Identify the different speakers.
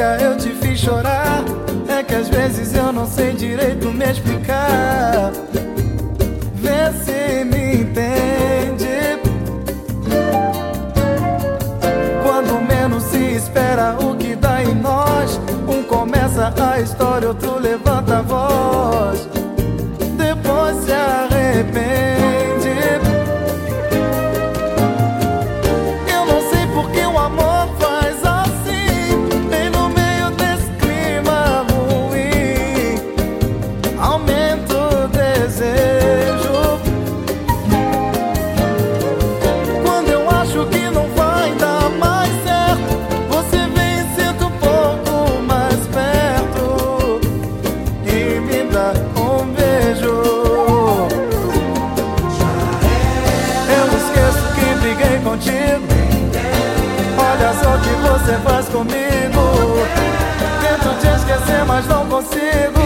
Speaker 1: dia eu te fiz chorar. É que às vezes eu não sei direito me explicar. Vê se me entende. Quando menos se espera o que dá em nós. Um começa a história, outro levanta a voz. você faz comigo. Tento te esquecer, mas não consigo.